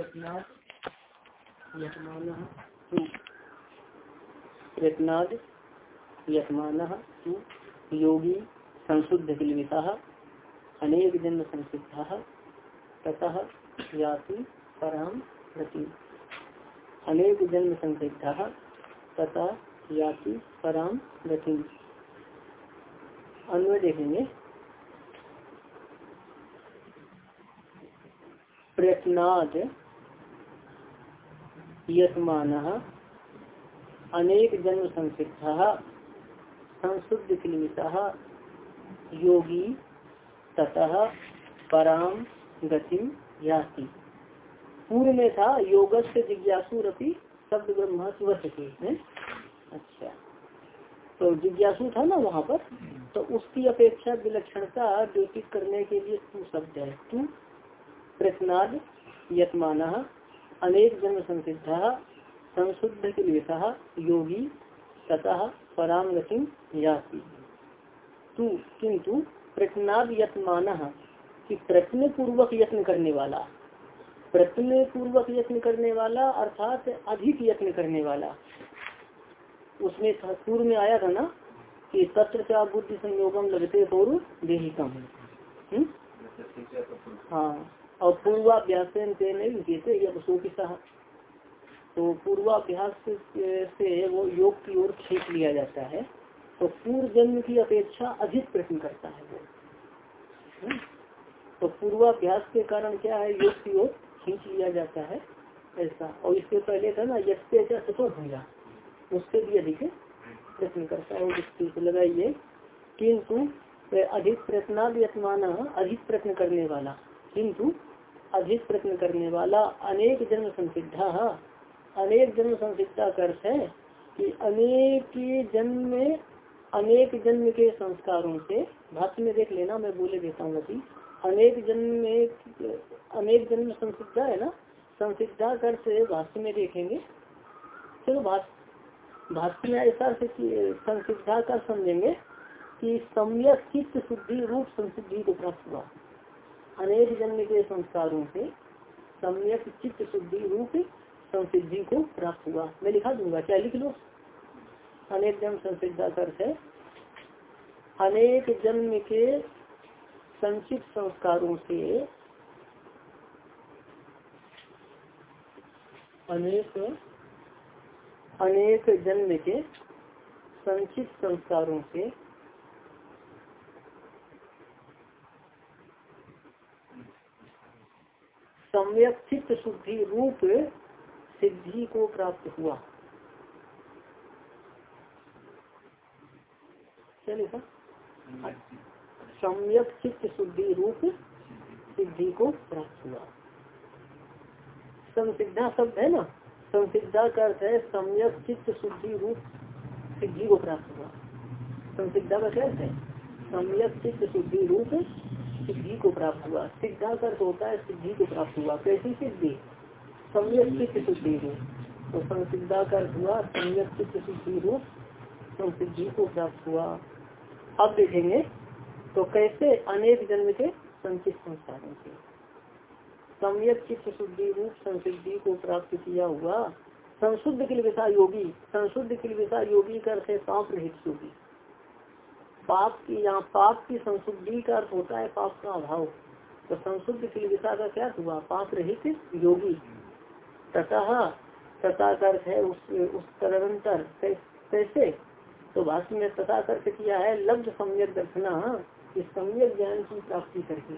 यत्नाद योगी, संशुद्ध अनेक जन्म संसिद्ध, ततः याति अनेक जन्म संसिद्ध तथा याति पराम गति अन्वय देखेंगे। प्रयत्नाद यतमान अनेक जन्म संसिद्ध, संशुद्ध क्लिमिता, योगी ततः पराम गति याति पूर्व में था योग से जिज्ञासु रपी शब्द ब्रह्म है? अच्छा। तो जिज्ञासु था ना वहाँ पर? तो उसकी अपेक्षा विलक्षणता द्योतित करने के लिए तू शब्द है तू प्रश्नाद यतमान अनेक जन्म संसिद्ध संशुद्ध क्लेशा योगी ततः पराम गति याति। तू किंतु प्रश्नाद यतमान कि प्रश्न पूर्वक यत्न करने वाला प्रश्न पूर्वक यत्न करने वाला अर्थात अधिक यत्न करने वाला। उसमें पूर्व में आया था ना कि तत्र से आप बुद्धि संयोगम लगते पूर्व देहिकम। हम्म? हाँ। और पूर्वाभ्यास तो पूर्वाभ्यास से वो योग की ओर खींच लिया जाता है। तो पूर्व जन्म की अपेक्षा अधिक प्रश्न करता है वो। हम्म? तो पूर्वाभ्यास के कारण क्या है? योग की ओर खींच लिया जाता है, ऐसा। और इससे पहले था ना यज्ञ चतुर्थ भूजा उससे भी अधिक प्रश्न करता है उसकी लगाइए। किंतु अधिक प्रश्नाद अधिक प्रश्न करने वाला। किंतु अधिक प्रश्न करने वाला अनेक जन्म संसिद्धा, अनेक जन्म संसिद्धा का अर्थ है कि अनेक जन्म में, अनेक जन्म के संस्कारों से, भाष्य में देख लेना, मैं बोले देता हूँ अभी, अनेक जन्म में, अनेक जन्म संसिद्धा है ना? संसिद्धा कर से भाष्य में देखेंगे। चलो भाष्य में ऐसा से संसिद्धा कर समझेंगे कि सम्यक चित्त शुद्धि रूप संसिद्धि को प्राप्त हुआ। अनेक जन्म के संस्कारों से, सम्यक चित्त शुद्धि रूप संसिद्धि को प्राप्त हुआ। मैं लिखा दूँगा, क्या लिख लो? अनेक जन्म संसिद्धा कर है, अनेक जन्म के संचित संस्कारों से अनेक अनेक जन्म के संचित संस्कारों से सम्यक चित्त शुद्धि रूप सिद्धि को प्राप्त हुआ। सम्यक चित्त शुद्धि रूप सिद्धि को प्राप्त हुआ। संसिद्धा शब्द है ना? संसिद्धा का अर्थ है सम्यक चित्त शुद्धि रूप सिद्धि को प्राप्त हुआ। संसिद्धा का क्या है? सम्यक चित्त शुद्धि रूप सिद्धि को प्राप्त हुआ। सिद्धा का अर्थ होता है, सिद्धि को प्राप्त हुआ। कैसी सिद्धि? सम्यक चित्त शुद्धि रूप। तो संसिद्धा का अर्थ हुआ सम्यक चित्त शुद्धि रूप संसिद्धि को प्राप्त हुआ। अब देखेंगे तो कैसे अनेक जन्म के संचित संस्कारों से सम्यक चित्त शुद्धि रूप, संसिद्धि को प्राप्त किया हुआ। संशुद्ध किलविशा योगी संशुद्ध किलविशा योगी का है पाप रहित योगी। पाप की, यहाँ पाप की संशुद्धि का अर्थ होता है पाप का अभाव। तो संशुद्ध किलविशा का क्या? हुआ पाप रहित योगी। तथा तथा अर्थ है उस उस तदनंतर। कैसे? तो भाषण में तथा अर्थ किया है लब्ध सम्यक दर्शना। इस सम्यक ज्ञान की प्राप्ति करके,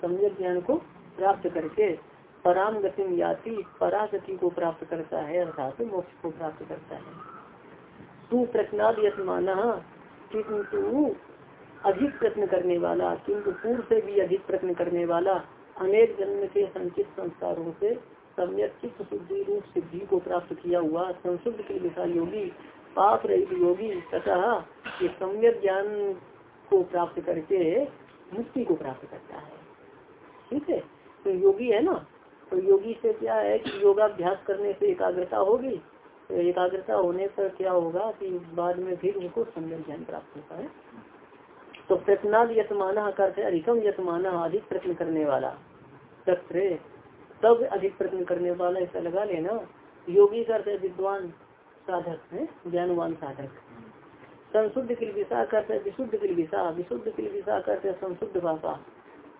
सम्यक ज्ञान को प्राप्त करके पराम गति याति परागति को प्राप्त करता है, अर्थात मोक्ष को प्राप्त करता है। तू प्रश्नाद यत्माना किंतु अधिक प्रश्न करने वाला, किंतु पूर्व से भी अधिक प्रश्न करने वाला, अनेक जन्म के संचित संस्कारों से सम्यक चित्त शुद्धि रूप सिद्धि को प्राप्त किया हुआ संशुद्ध के विशाल योगी, पाप रहित योगी तथा ये सम्यक ज्ञान को प्राप्त करके मुक्ति को प्राप्त करता है। ठीक है? तो योगी है ना? तो योगी से क्या है कि योगाभ्यास करने से एकाग्रता होगी एकाग्रता होने पर क्या होगा कि बाद में फिर उनको सम्यक ज्ञान प्राप्त होता है। तो प्रश्नाद यतमाना करते अधिकम यतमाना अधिक प्रश्न करने वाला। तत्र, तब अधिक प्रश्न करने वाला ऐसा लगा लेना। योगी करते विद्वान साधक है, ज्ञानवान साधक। संशुद्ध किलबिसा करते विशुद्ध किलबिसा विशुद्ध किलबिसा करते संशुद्ध भाषा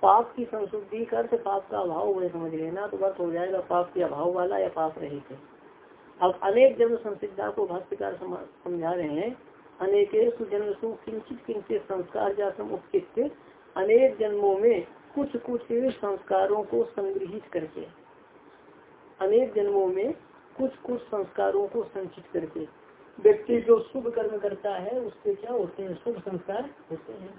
पाप की संशुद्धि करते, पाप का अभाव वह समझ लेना। तो बस हो जाएगा पाप के अभाव वाला या पाप रहित अब अनेक जन्म संसिद्धा को भाष्यकार समझा रहे हैं। अनेक जन्म किंचित किंचित संस्कार जातम उपचित अनेक जन्मों में कुछ कुछ संस्कारों को संग्रहित करके, अनेक जन्मों में कुछ कुछ संस्कारों को संचित करके। व्यक्ति जो शुभ कर्म करता है, उसके क्या होते हैं? शुभ संस्कार होते हैं।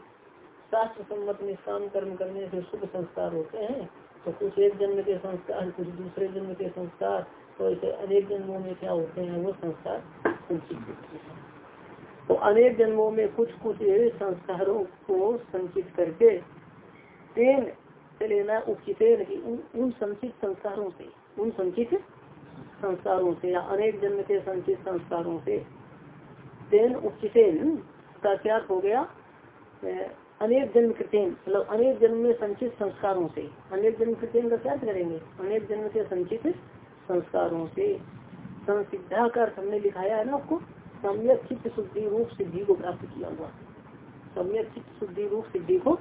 शास्त्र सम्मत निष्काम कर्म करने से शुभ संस्कार होते हैं। तो कुछ एक जन्म के संस्कार, कुछ दूसरे जन्म के संस्कार तो ऐसे अनेक जन्मों में क्या होते हैं वो संस्कार संचित होते हैं। तो अनेक जन्मों में कुछ कुछ संस्कारों को संचित करके तेन लेना उचित उन, उन संचित संस्कारों से उन संचित संस्कारों से या अनेक जन्म के संचित संस्कारों से तेन उचित का क्या हो गया? अनेक जन्म कृतेन मतलब अनेक जन्म में संचित संस्कारों से अनेक जन्म कृतेन का क्या करेंगे? अनेक जन्म के संचित संस्कारों से। संसिद्धा का हमने लिखाया है ना आपको, सम्यक चित्त शुद्धि रूप सिद्धि को प्राप्त किया हुआ। सम्यक चित्त शुद्धि रूप सिद्धि को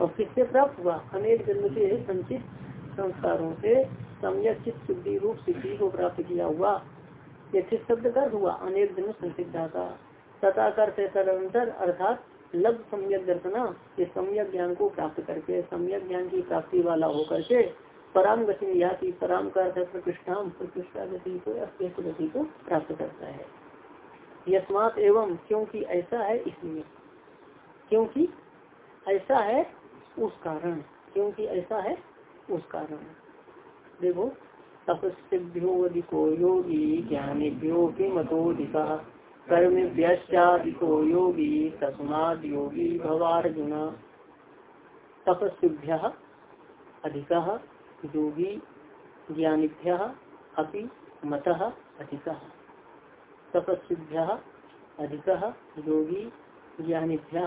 और किससे प्राप्त हुआ? अनेक जन्म के संचित संस्कारों से सम्यक चित्त शुद्धि रूप सिद्धि को प्राप्त किया हुआ। ये किस शब्द का हुआ? अनेक जन्म संसिद्धा का। तथा कर तदंतर अर्थात लग सम्यक दर्शना। ये सम्यक ज्ञान को प्राप्त करके, सम्यक ज्ञान की प्राप्ति वाला होकर के पराम गति या की पराम का अर्थ प्रतिष्ठा प्रतिष्ठा गति को गति को प्राप्त करता है। यस्मात एवं, क्योंकि ऐसा है इसलिए। क्योंकि ऐसा है उस कारण। क्योंकि ऐसा है उस कारण। देखो तपस्भ्यो अधिको योगी, ज्ञानेभ्यो के मतोधिका कर्म व्यस्यादिको योगी, तस्माद योगी भवार्जुन। तपस्भ्य अधिक योगी ज्ञानीभ्य अपि मत अधिक। तपस्भ्य अधिक, योगी ज्ञानीभ्य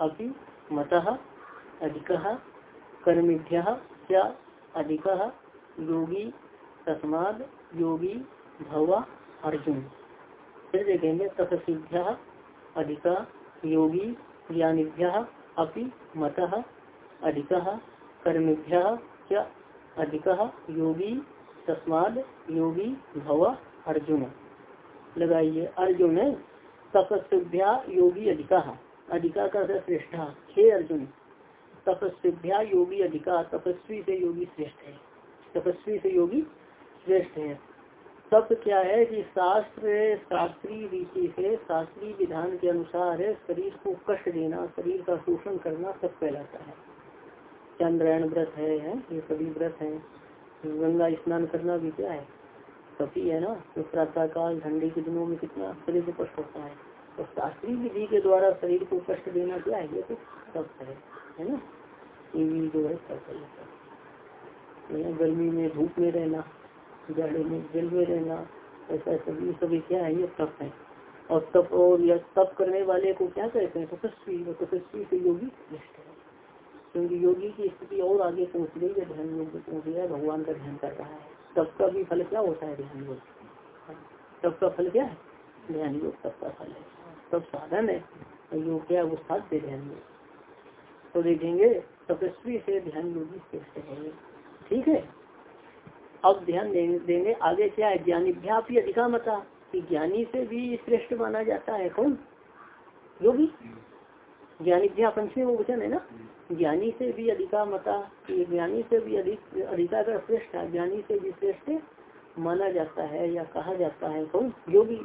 अपि मत अधिक, कर्मीभ्य अधिक, योगी तस्माद, योगी भव अर्जुन। फिर देखेंगे तपसिभ्य अधिक, योगी ज्ञानीभ्य अपि मत अधिक, कर्मीभ्य अधिक योगी, तस्माद योगी भव अर्जुन। लगाइए, अर्जुन तपस्या योगी अधिका। अधिका का श्रेष्ठ? हे अर्जुन तपस्या योगी अधिका, तपस्वी से योगी श्रेष्ठ है। तपस्वी से योगी श्रेष्ठ है। तप क्या है कि शास्त्र शास्त्रीय रीति से शास्त्रीय विधान के अनुसार शरीर को कष्ट देना, शरीर का शोषण करना सब कहलाता है चंद्रायण व्रत है, है? ये सभी व्रत है। गंगा स्नान करना भी क्या है? तपी है ना? तो प्रातः काल ठंडी के दिनों में कितना शरीर को कष्ट होता है। तो शास्त्रीय विधि के द्वारा शरीर को कष्ट देना क्या है? ये तो सब है है ना? ये भी जो है है। गर्मी में धूप में रहना जाड़े में जल में रहना ऐसा सभी सभी क्या है? ये तप है। और तप और यह तप करने वाले को क्या कहते हैं? तपस्वी और तपस्वी से योगी श्रेष्ठ है। क्योंकि योगी की स्थिति और आगे पहुँच गई है ध्यान योग पहुँच गया, भगवान का ध्यान कर रहा है। तब का भी फल क्या होता है ध्यान योग तब का फल क्या है? ध्यान योग तब का फल है। सब साधन है योग क्या वो साध्य ध्यान योग। तो देखेंगे, तपस्वी से ध्यान योगी श्रेष्ठ है। ठीक है? अब ध्यान देंगे आगे क्या है? ज्ञानी भी अधिका मता ज्ञानी से भी श्रेष्ठ माना जाता है। कौन? योगी? ज्ञानी पंचमी वो वचन है ना? ज्ञानी से भी अधिका मता, ज्ञानी से भी अधिक, अधिका का श्रेष्ठ ज्ञानी से भी श्रेष्ठ माना जाता है या कहा जाता है, कौन? योगी।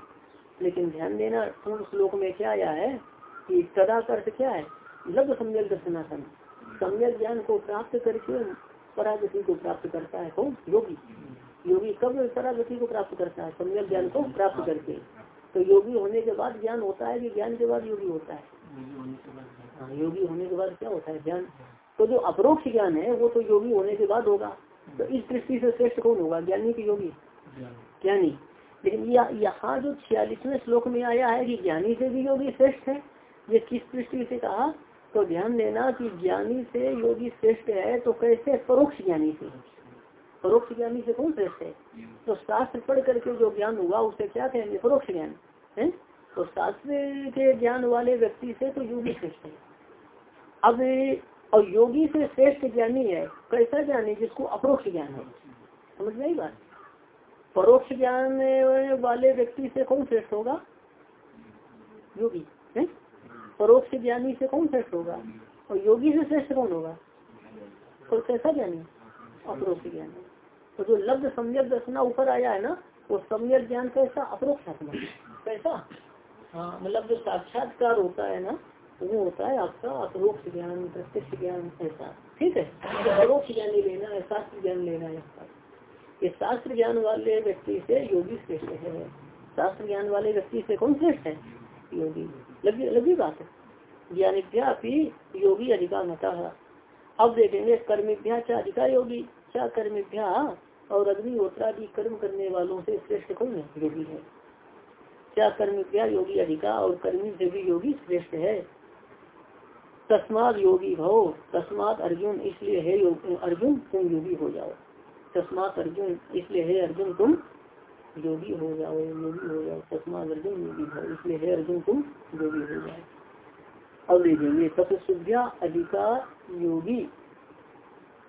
लेकिन ध्यान देना पूर्ण श्लोक में क्या आया है कि तदा अर्थ क्या है? लग सम्यक दर्शनासन सम्यक ज्ञान को प्राप्त करके परागति को प्राप्त करता है, कौन? योगी। योगी कब परागति को प्राप्त करता है? सम्यक ज्ञान को प्राप्त करके। तो योगी होने के बाद ज्ञान होता है कि ज्ञान के बाद योगी होता है? हाँ योगी होने के बाद क्या होता है ज्ञान? तो जो अप्रोक्ष ज्ञान है, वो तो योगी होने के बाद होगा। तो इस दृष्टि से श्रेष्ठ कौन होगा, ज्ञानी की योगी? ज्ञानी। लेकिन यहाँ जो छियालीसवें श्लोक में आया है कि ज्ञानी से भी योगी श्रेष्ठ है, ये किस दृष्टि से कहा? तो ध्यान देना कि ज्ञानी से योगी श्रेष्ठ है तो कैसे? परोक्ष ज्ञानी से। परोक्ष ज्ञानी से कौन श्रेष्ठ है? तो शास्त्र पढ़ करके जो ज्ञान हुआ उसे क्या कहेंगे? परोक्ष ज्ञान। है? तो शास्त्र के ज्ञान वाले व्यक्ति से तो योगी श्रेष्ठ है। अब और योगी से श्रेष्ठ ज्ञानी है कैसा ज्ञानी जिसको अप्रोक्ष ज्ञान है। समझ आई बात? परोक्ष ज्ञान वाले व्यक्ति से कौन श्रेष्ठ होगा? योगी है? परोक्ष ज्ञानी से कौन श्रेष्ठ होगा? और योगी से श्रेष्ठ कौन होगा? तो कैसा ज्ञानी? अपरोक्ष ज्ञान तो जो लब्ध सम्यक दर्शना ऊपर आया है ना वो सम्यक ज्ञान कैसा? अपरोक्षात्मक कैसा? हाँ मतलब जो साक्षात्कार होता है ना वो होता है आपका अपरोक्ष ज्ञान प्रत्यक्ष ज्ञान ऐसा। ठीक है? तो परोक्ष ज्ञान ही लेना है शास्त्र ज्ञान लेना है आपका। ये शास्त्र ज्ञान वाले व्यक्ति से योगी श्रेष्ठ है। शास्त्र ज्ञान वाले व्यक्ति से कौन श्रेष्ठ है? योगी। लगी बात? ज्ञानिभ्या योगी अधिकार मता अब देखेंगे, कर्मिभ्या क्या अधिकार योगी। क्या कर्मिभ्या और अग्निहोत्रा अग्निहोत्रादि कर्म करने वालों से श्रेष्ठ कौन है? योगी है। क्या कर्मिभ्या योगी अधिकार और कर्मी से भी योगी श्रेष्ठ है। तस्माद योगी भव तस्मात अर्जुन इसलिए है अर्जुन, तुम योगी हो जाओ। तस्मात अर्जुन इसलिए है अर्जुन, तुम योगी हो जाओ, योगी हो जाओ। तस्मात अर्जुन योगी भव इसलिए है अर्जुन, तुम योगी हो जाओ। अब देखेंगे तपस्विया अधिकार योगी।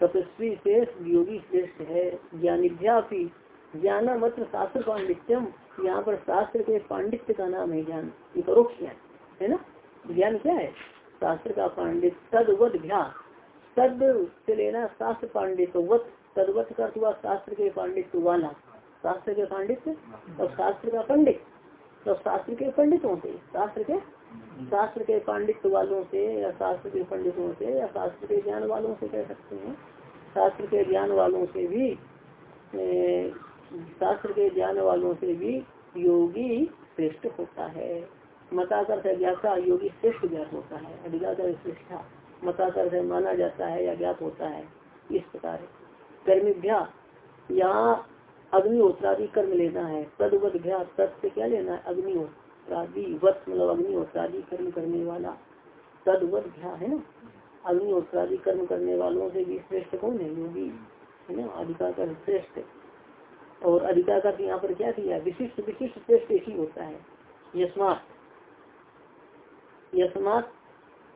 तपस्वी श्रेष्ठ योगी श्रेष्ठ है। ज्ञानिभ्या भी ज्ञान मत शास्त्र पांडित्यम, यहाँ पर शास्त्र के पांडित्य का नाम है ज्ञान। परोक्ष ज्ञान, है ना? ज्ञान क्या है? शास्त्र का पांडित तदवत भ्या तद से लेना शास्त्र पांडित वत तदवत का हुआ शास्त्र के पांडित वाला। शास्त्र के पांडित्य और शास्त्र का पंडित। तो शास्त्र के पंडित होते शास्त्र के शास्त्र के पांडित्य वालों से, या शास्त्र के पंडितों से, या शास्त्र के ज्ञान वालों से कह सकते हैं। शास्त्र के ज्ञान वालों से भी शास्त्र के ज्ञान वालों से भी योगी श्रेष्ठ होता है। मताकर से ज्ञाता योगी श्रेष्ठ ज्ञात होता है अधिकाकर श्रेष्ठा मताकर से माना जाता है या ज्ञात होता है, इस प्रकार कर्मिभ्या, यहाँ अग्निहोत्रादि कर्म लेना है। तदवत भ्या तद से क्या लेना है? अग्निहोत्र अग्निहोत्रादि वत मतलब अग्निहोत्रादि कर्म करने वाला। तदवत भ्या है ना? अग्निहोत्रादि कर्म करने वालों से भी श्रेष्ठ कौन है? योगी, है ना? अधिकार श्रेष्ठ। और अधिकार यहाँ पर क्या किया? विशिष्ट विशिष्ट श्रेष्ठ ही होता है। यशमात यशमात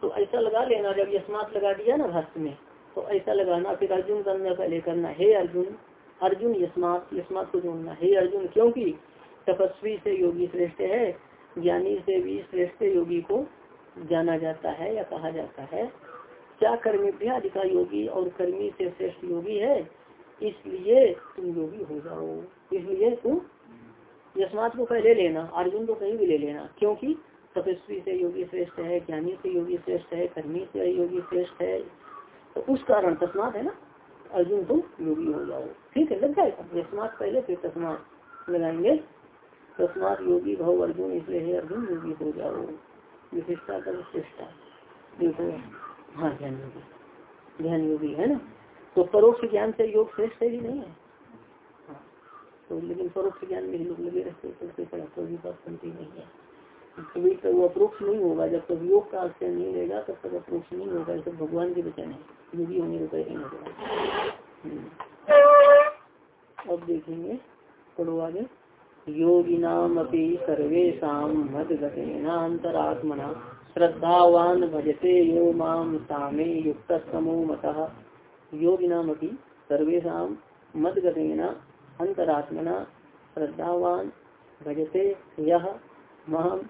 तो ऐसा लगा लेना, जब यशमात लगा दिया ना भाष्य में तो ऐसा लगाना, फिर अर्जुन करना पहले करना, हे अर्जुन अर्जुन यशमात यशमात को जोड़ना, हे अर्जुन, क्योंकि तपस्वी से योगी श्रेष्ठ है, ज्ञानी से भी श्रेष्ठ योगी को जाना जाता है या कहा जाता है। क्या कर्मी भी अधिका योगी और कर्मी से श्रेष्ठ योगी है? इसलिए तुम योगी हो जाओ। इसलिए तुम यशमात को पहले लेना, अर्जुन को कहीं भी ले लेना, क्योंकि तपस्वी से योगी श्रेष्ठ है, ज्ञानी से योगी श्रेष्ठ है, कर्मी से योगी श्रेष्ठ है। तो उस कारण तस्मात है ना, अर्जुन तुम योगी हो जाओ। ठीक है, लग जाएगा। यशमात पहले फिर तस्मात लगाएँगे। तस्मात योगी भाव अर्जुन, इसलिए है अर्जुन, योगी हो जाओ। विशिष्टता का विशिष्टता देखो हाँ ध्यान योगी। ध्यान योगी है ना? तो परोक्ष ज्ञान से योग श्रेष्ठ ही नहीं है। हाँ तो लेकिन परोक्ष ज्ञान में ही लोग लगे रहते तो बात बनती नहीं है। कभी तक वो अप्रोक्ष नहीं होगा। जब तक योग का आश्रय नहीं लेगा तब तक अप्रोक्ष नहीं होगा। जब भगवान के वचन है। योगी होने को कहीं होगा। अब देखेंगे, पढ़ो आगे। योगिनामपि सर्वेशा मदगतेनातरात्मना श्रद्धावान भजते यो माम सामे युक्त समो मतः योगिनामपि सर्वेशा मदगतेन अंतरात्मना श्रद्धावान भजते यह महम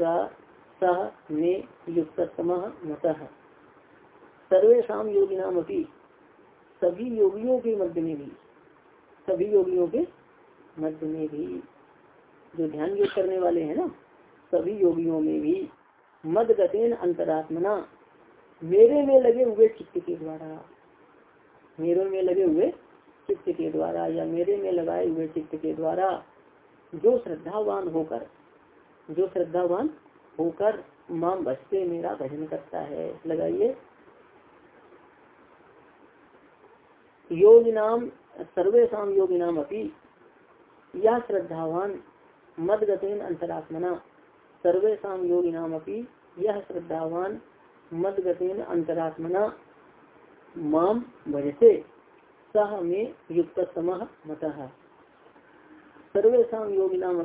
सह मे युक्त मतः सर्वेशा योगिनामपि सभी योगियों के मध्य में भी, सभी योगियों के मध्य में भी जो ध्यान योग करने वाले हैं ना, सभी योगियों में भी मद गतेन अंतरात्मना मेरे में लगे हुए चित्त के द्वारा, मेरे में लगे हुए चित्त के द्वारा या मेरे में लगाए हुए चित्त के द्वारा जो श्रद्धावान होकर जो श्रद्धावान होकर माम बचते मेरा भजन करता है। लगाइए। योगी नाम सर्वेशा योगी नाम अपनी यह श्रद्धावान, मदगतेन अंतरात्मना सर्वेशा योगी नाम अपनी यह श्रद्धावान, मदगतेन अंतरात्मना माम भजते। सह में युक्त समह मत। सर्वेशा योगिनाम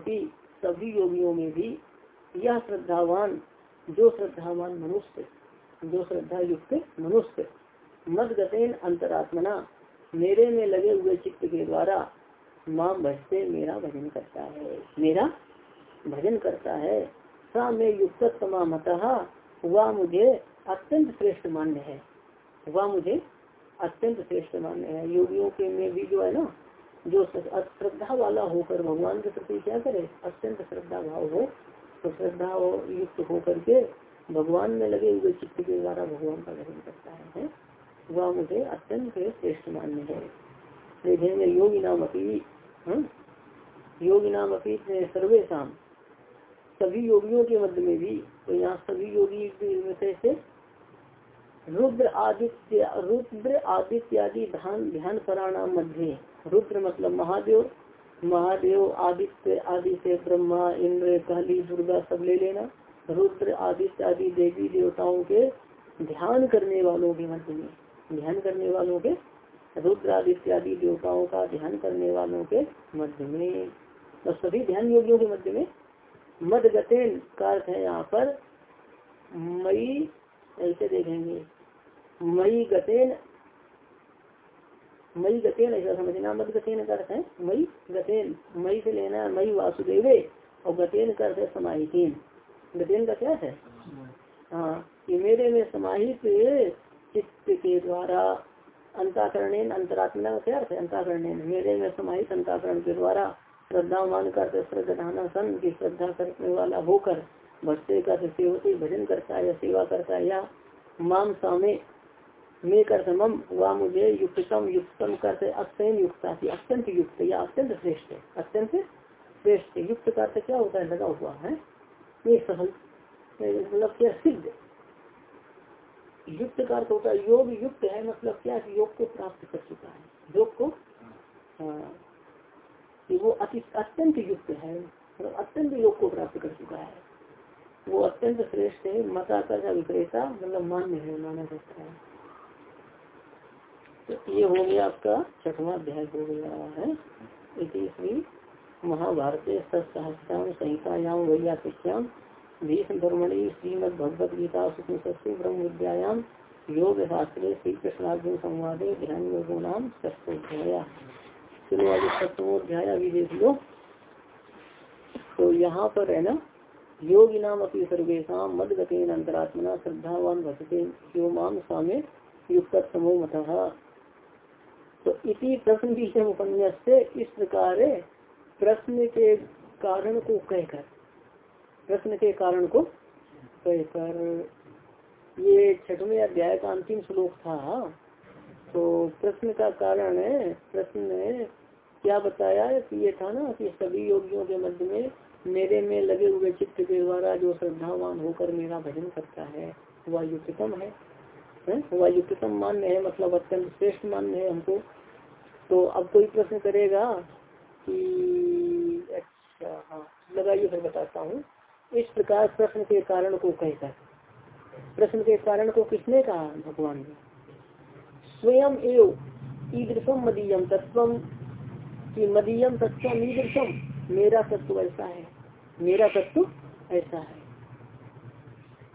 सभी योगियों में भी यह श्रद्धावान, जो श्रद्धावान मनुष्य, जो श्रद्धा युक्त मनुष्य मद गतेन अंतरात्मना, मेरे में लगे हुए चित्त के द्वारा माँ भजते मेरा भजन करता है, मेरा भजन करता है। सा में युक्त समामत वह मुझे अत्यंत श्रेष्ठ मान्य है वह मुझे अत्यंत श्रेष्ठ मान्य है। योगियों के में भी जो है ना जो श्रद्धा वाला होकर भगवान के प्रति क्या करे? अत्यंत श्रद्धा भाव हो। तो श्रद्धा युक्त होकर के भगवान में लगे हुए चित्त के द्वारा भगवान का भजन करता है वह मुझे अत्यंत श्रेष्ठ मान्य है। देखेंगे योगी नाम अपी हाँ? योगी नाम अपी सर्वेशम सभी योगियों के मध्य में भी तो यहाँ सभी योगी से रुद्र आदित्य रुद्र आदित्य आदि ध्यान ध्यान पराणाम मध्य। रुद्र मतलब महादेव महादेव आदित्य आदि से ब्रह्मा, इंद्र कहली दुर्गा सब ले लेना। रुद्र, आदित्य आदि देवी देवताओं के ध्यान करने वालों के मध्य में ध्यान करने वालों के, रुद्र, आदित्य आदि देवताओं का ध्यान करने वालों के मध्य में तो सभी ध्यान योगियों के मध्य में मद गतेन का अर्थ है यहाँ पर, मई, ऐसे देखेंगे। मई गतेन मई गतेन, ऐसा समझना मत गतेन का अर्थ है, मई गतेन, मई से लेना, मई वासुदेवे, और गतेन का अर्थ समाहितीन। गतेन का क्या है? हाँ कि मेरे में समाहित चित्त के द्वारा अंताकरण अंतरात्मा का क्या है? अंताकरण मेरे में समाहित अंताकरण के द्वारा श्रद्धा मान कर श्रद्धाना सन की श्रद्धा करने वाला होकर भक्ति का सेवती भजन करता है या सेवा करता है या माम सामे मैं कर मम वह मुझे युक्तम युक्तम करते अत्यंत युक्त अत्यंत युक्त या अत्यंत श्रेष्ठ अत्यंत श्रेष्ठ। युक्त करते क्या होता है? लगा हुआ है। ये सहल मतलब क्या सिद्ध। युक्त का अर्थ होता है, योग युक्त है मतलब क्या योग को प्राप्त कर चुका है। योग को हाँ वो अति, अत्यंत युक्त है मतलब अत्यंत योग को प्राप्त कर चुका है। वो अत्यंत श्रेष्ठ है, मता का विक्रेता मतलब मान्य है माना जाता है। तो ये हो गया आपका छठवा अध्याय हो गया है। इसलिए महाभारत सहस्राम संहितायाम वैयाश्याम भीष्म धर्मणि श्रीमद भगवद गीता सुखी ब्रह्म विद्यायाम योग शास्त्र श्री कृष्णार्जुन संवादे ध्यान योगो नाम ष्टोध्याया चलो आज अभी देख लो। तो यहाँ पर है ना योगी नाम अपनी सर्वेशा मद गतेन अंतरात्मना श्रद्धावान भजते यो माम सामे युक्त समो मत। तो इसी प्रश्न की उपन्यास से इस प्रकार प्रश्न के कारण को कहकर प्रश्न के कारण को कहकर ये छठवें अध्याय का अंतिम श्लोक था। तो प्रश्न का कारण है, प्रश्न ने क्या बताया कि ये था ना कि सभी योगियों के मध्य में मेरे में लगे हुए चित्त के द्वारा जो श्रद्धावान होकर मेरा भजन करता है, वह युक्तम है। वह युक्तम मान्य है मतलब अत्यंत श्रेष्ठ मान्य है हमको। तो अब कोई प्रश्न करेगा कि अच्छा हाँ लगाइए फिर बताता हूँ। इस प्रकार प्रश्न के कारण को कहकर प्रश्न के कारण को किसने कहा? भगवान ने। स्वयं एव ईदृशम मदीयम तत्व की मदीयम तत्व ईदृशम मेरा तत्व ऐसा है। मेरा तत्व ऐसा है।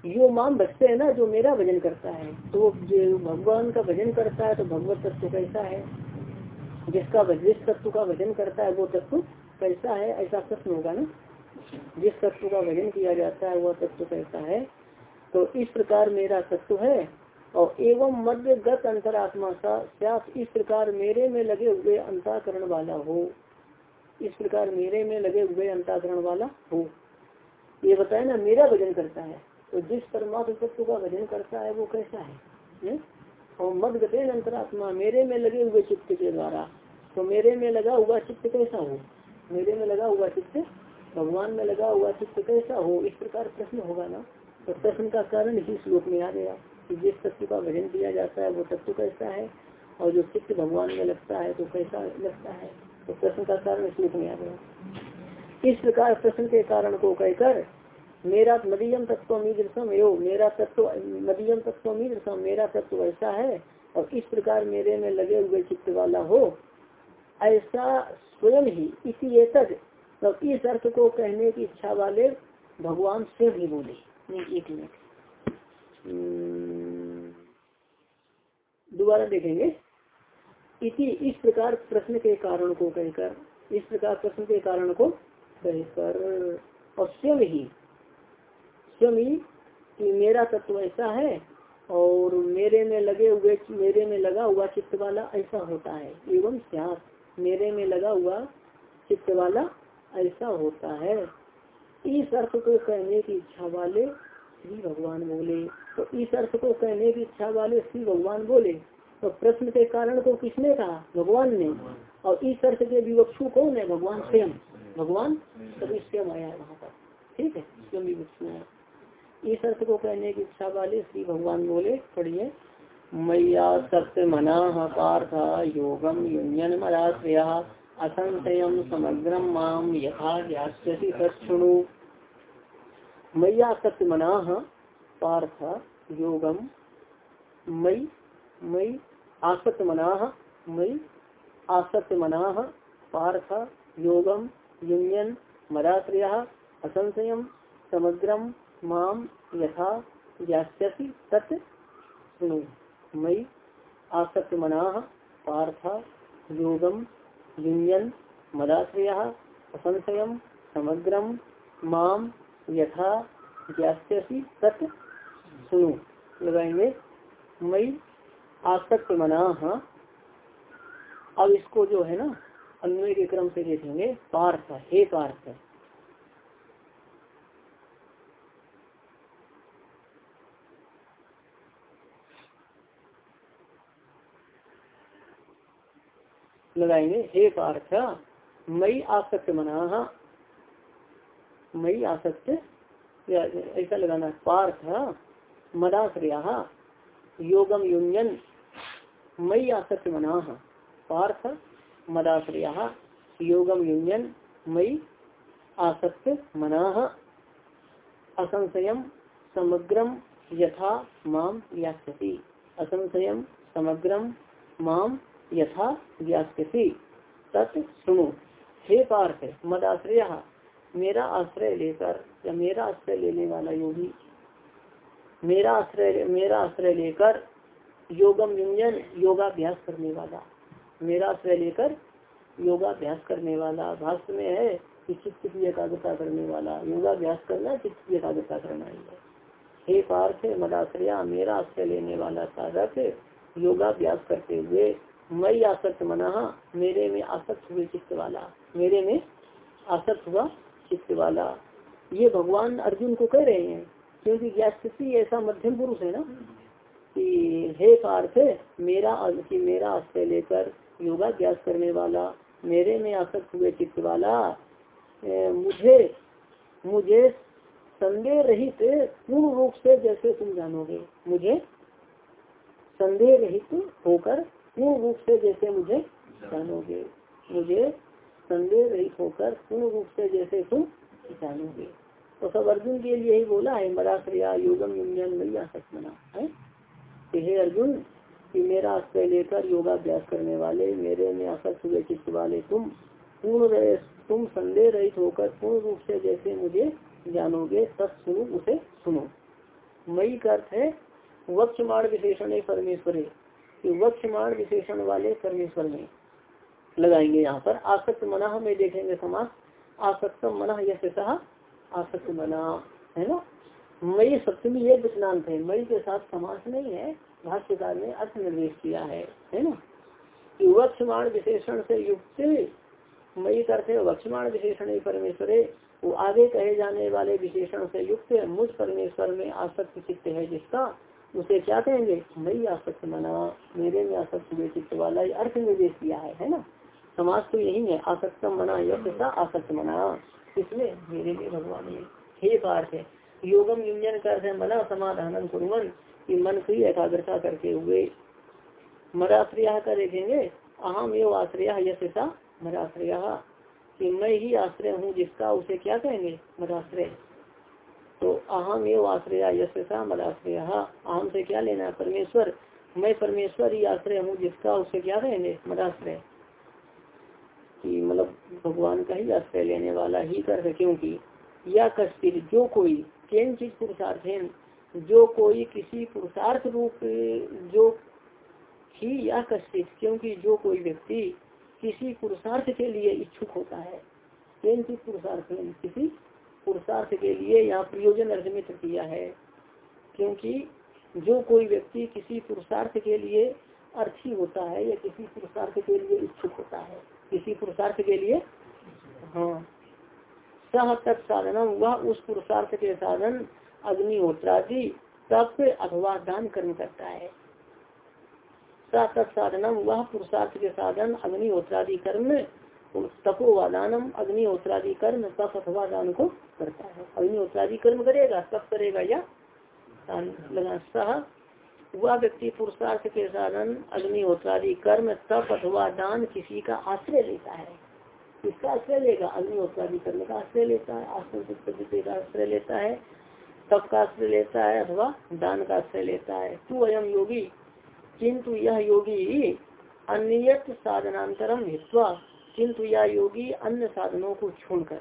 जो माम बचते है ना, जो मेरा भजन करता है तो जो भगवान का भजन करता है तो भगवत तत्व कैसा है? जिसका जिस तत्व का भजन करता है, वो तत्व कैसा है? ऐसा प्रश्न होगा ना? जिस तत्व का भजन किया जाता है वह तत्व कैसा है? तो इस प्रकार मेरा तत्व है। और एवं मध्य गत अंतरात्मा सा इस प्रकार मेरे में लगे हुए अंताकरण वाला हो। इस प्रकार मेरे में लगे हुए अंताकरण वाला हो। ये बताए ना, मेरा भजन करता है। तो जिस परमात्म तत्व का भजन करता है वो कैसा है, है? और मद गते अंतरात्मा मेरे में लगे हुए चित्त के द्वारा। तो मेरे में लगा हुआ चित्त कैसा हो? मेरे में लगा हुआ चित्त भगवान में लगा हुआ चित्त कैसा हो? इस प्रकार प्रश्न होगा ना? तो प्रश्न का कारण ही श्लोक में आ गया कि जिस तत्व का भजन किया जाता है वो तत्व कैसा है? और जो चित्त भगवान में लगता है तो कैसा लगता है? तो प्रश्न का कारण श्लोक में आ गया। इस प्रकार प्रश्न के कारण को कहकर मेरा मदियम तत्व मीदृशम एवं मेरा तत्व मदियम तत्व मीदृशम मेरा तत्व ऐसा है और इस प्रकार मेरे में लगे हुए चित्त वाला हो। ऐसा स्वयं ही इसी तक तो इस अर्थ को कहने की इच्छा वाले भगवान से भी बोले। एक मिनट। हम्म, दोबारा देखेंगे। इसी इस प्रकार प्रश्न के कारण को कहकर इस प्रकार प्रश्न के कारण को कहकर और स्वयं ही स्वयं ही कि मेरा तत्व ऐसा है और मेरे में लगे हुए, मेरे में लगा हुआ चित्त वाला ऐसा होता है। एवं क्या मेरे में लगा हुआ चित्त वाला ऐसा होता है। इस अर्थ को कहने की इच्छा वाले श्री भगवान बोले। तो इस अर्थ को कहने की इच्छा वाले श्री भगवान बोले। तो प्रश्न के कारण को किसने कहा? भगवान ने। और इस अर्थ के विवक्षु कौन है? भगवान स्वयं। भगवान तभी स्वयं आया वहाँ पर। ठीक है? स्वयं विवक्षु है। इस अर्थ को कहने की इच्छा वाले श्री भगवान बोले, पढ़िए। मैया सत्य मना पार्थ योगम युन मराश्रय असंशयम समग्रम माम यथा व्यास्यति तत्णु मैया सत्य मना पार्थ योगम मई मई आसक्त मना। मई आसक्त मना पार्थ योगम युन मदाश्रय। असंशयम समग्रम माम यथा तत् मई आसक्त मना पार्थ, योगम मदाश्रय समग्रम, माम, यथा तत् लगाएँगे। मई आसक्त मना अब इसको जो है ना अन्वय के क्रम से देखेंगे। पार्थ, हे पार्थ। लगाएँगे। हे पार्थ मई आसक्त मना मई आसक्त ऐसा लगाना, पार्थ मदाश्रया योगम युन मई आसक्त मना पार्थ, मदाश्रया योगम युन मई आसक्त मना असंशयम समग्रम यथा माम व्याख्यति असंशयम समग्रम माम यथा व्याख्यति तत् सुनो। हे पार्थ, मदाश्रय। मेरा आश्रय लेकर या मेरा आश्रय लेने वाला योगी, मेरा आश्रय मेरा आश्रय लेकर योगम युंजन योगाभ्यास करने वाला। मेरा आश्रय लेकर योगाभ्यास करने वाला। भाष्य में है कि चित्त की एकाग्रता करने वाला। योगाभ्यास करना, चित्त की एकाग्रता करना ही है। हे पार्थ, मदाश्रया, मेरा आश्रय लेने वाला साधक योगाभ्यास करते हुए मई आसक्त मना मेरे में आसक्त हुए चित्त वाला मेरे में आसक्त हुआ चित्त वाला। ये भगवान अर्जुन को कह रहे हैं क्योंकि ज्ञास्थिति ऐसा मध्यम पुरुष है ना कि हे पार्थ मेरा कि मेरा आश्रय लेकर योगाभ्यास करने वाला मेरे में आसक्त हुए चित्त वाला ए, मुझे मुझे संदेह रहित पूर्ण रूप से जैसे तुम जानोगे मुझे संदेह रहित होकर पूर्ण रूप से जैसे मुझे जानोगे। मुझे संदेह रहित होकर पूर्ण रूप से जैसे तुम जानोगे। तो सब अर्जुन के लिए ही बोला, है मराश्रया, योगम युमन मैया सचमना है? हे अर्जुन, कि मेरा आश्रय लेकर योगाभ्यास करने वाले, मेरे में आसक्त हुए चित्त वाले तुम, पूर्ण तुम संदेह रहित होकर पूर्ण रूप से जैसे मुझे जानोगे तब सुनो उसे सुनो। मई का अर्थ है, वक्ष मार्ग विशेषण परमेश्वर। कि वक्षमाण विशेषण वाले परमेश्वर में लगाएँगे यहाँ पर, आसक्त मना में देखेंगे समास, आसक्त मना यश आसक्त मना, है ना? मई सप्तमी ये विचनांत है, मई के साथ समास नहीं है, भाष्यकार ने अर्थ निर्देश किया है है ना? कि वक्षमाण विशेषण से युक्त मई करते वक्षमाण विशेषण परमेश्वर वो आगे कहे जाने वाले विशेषण से युक्त मुझ परमेश्वर में आसक्त चित्त है जिसका उसे क्या कहेंगे? मई आसक्त मना, मेरे में आसक्त हुए चित्त वाला अर्थ निर्देश किया है है ना? समाज तो यही है, आसक्त मना यश आसक्त मना। इसलिए मेरे लिए भगवान हे पार्थ है। योगम युजन कर मना समाधान कुरमन कि मन की एकाग्रता करते हुए मराश्रय का देखेंगे। अहम एव आश्रय यशा मराश्रय कि मैं ही आश्रय हूँ जिसका उसे क्या कहेंगे? मराश्रय तो अहम एव आश्रय यशा मराश्रय अहम से क्या लेना है परमेश्वर? मैं परमेश्वर ही आश्रय हूँ, जिसका उससे क्या रहेंगे मदाश्रय कि मतलब भगवान का ही आश्रय लेने वाला ही कर क्योंकि या कस्तिर जो कोई केन चीज़ पुरुषार्थ जो कोई किसी पुरुषार्थ रूप, जो ही या कस्तित क्योंकि जो कोई व्यक्ति किसी पुरुषार्थ के लिए इच्छुक होता है केन चीज़ पुरुषार्थ किसी पुरुषार्थ के लिए यहाँ प्रयोजन अर्थ में किया है, क्योंकि जो कोई व्यक्ति किसी पुरुषार्थ के लिए अर्थी होता है या किसी पुरुषार्थ के लिए इच्छुक होता है, किसी पुरुषार्थ के लिए हाँ सह तक तत्साधन वह उस पुरुषार्थ के साधन अग्निहोत्रादि तप अथवा दान कर्म करता है। सह तक तत्साधनम वह पुरुषार्थ के साधन अग्निहोत्रादि कर्म तपोवादानम अग्निहोत्रादि कर्म तप अथवा दान को करता है। अग्निहोत्रादि कर्म करेगा तप करेगा या दान लगा, सह। वह व्यक्ति पुरुषार्थ के साधन अग्निहोत्रादि कर्म तप अथवा दान किसी का आश्रय लेता है। किसका आश्रय लेगा? अग्निहोत्रादि कर्म का आश्रय लेता है आश्रय का आश्रय लेता है, तप का आश्रय लेता है अथवा दान का आश्रय लेता है। तू अयम योगी, किंतु यह योगी अन्य साधनांतरम हिस्वा किंतु यह योगी अन्य साधनों को छोड़कर,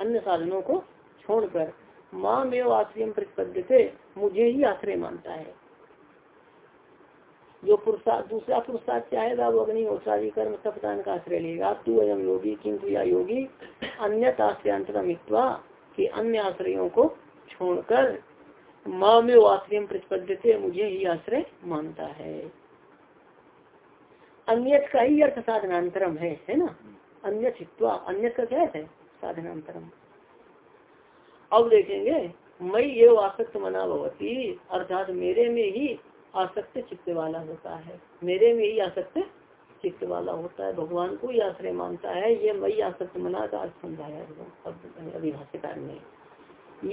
अन्य साधनों को छोड़कर, माँ में आश्रय प्रतिपद्य मुझे ही आश्रय मानता है। जो पुरुषार्थ दूसरा पुरुषार्थ चाहेगा वो अग्नि होत्रादि कर्म सपदान का आश्रय लेगा। तू अयम योगी किंतु या योगी अन्य आश्रयांतरमित्वा कि अन्य आश्रयों को छोड़कर, माँ में आश्रय प्रतिपद्य मुझे ही आश्रय मानता है। अन्य का ही अर्थ साधनांतरम है है ना? अन्य अन्य का क्या है? साधनांतरम अब देखेंगे मैं ये आसक्त मना भवती, अर्थात मेरे में ही आसक्त चित्त वाला होता है। मेरे में ही आसक्त चित्त वाला होता है, भगवान को ही आश्रय मानता है, ये मई आसक्त मना का अर्थ समझाया अभिभाष्यकार ने।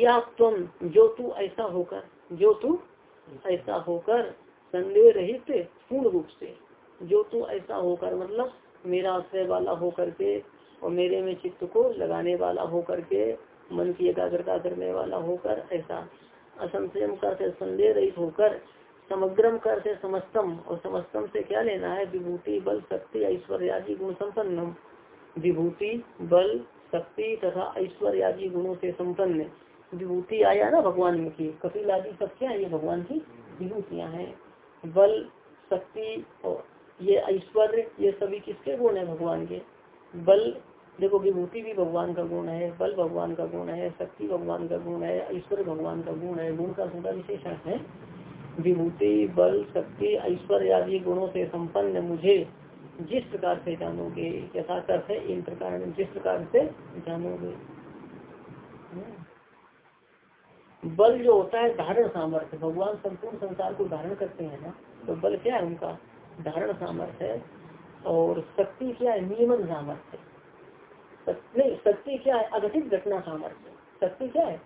या तुम जो तू ऐसा होकर, जो तू ऐसा होकर, संदेह रहित, पूर्ण रूप से जो तू ऐसा होकर मतलब मेरा आश्रय वाला होकर के और मेरे में चित्त को लगाने वाला होकर के, मन की एकाग्रता करने वाला होकर ऐसा असंशय कर संदेह रहित होकर, समग्रम कर से समस्तम और समस्तम से क्या लेना है? विभूति, बल, शक्ति ऐश्वर्य आदि गुण संपन्नम विभूति, बल, शक्ति तथा ऐश्वर्य आदि गुणों से संपन्न। विभूति आया ना भगवान में की? कपिल आदि सब क्या है? ये भगवान की विभूतियाँ हैं। बल, शक्ति और ये ऐश्वर्य ये सभी किसके गुण है? भगवान के। बल, देखो विभूति भी भगवान का गुण है, बल भगवान का गुण है, शक्ति भगवान का गुण है ऐश्वर्य भगवान का गुण है, गुण का थोड़ा विशेषण है। विभूति, बल, शक्ति ऐश्वर्य आदि गुणों से संपन्न मुझे जिस प्रकार से जानोगे यथार्थ है, इन प्रकार जिस प्रकार से जानोगे। बल जो होता है धारण सामर्थ्य, भगवान संपूर्ण संसार को धारण करते हैं ना तो बल क्या है उनका? धारण सामर्थ्य है और शक्ति क्या है? नियमन सामर्थ्य नहीं, शक्ति क्या है? अघटित घटना सामर्थ्य शक्ति क्या है?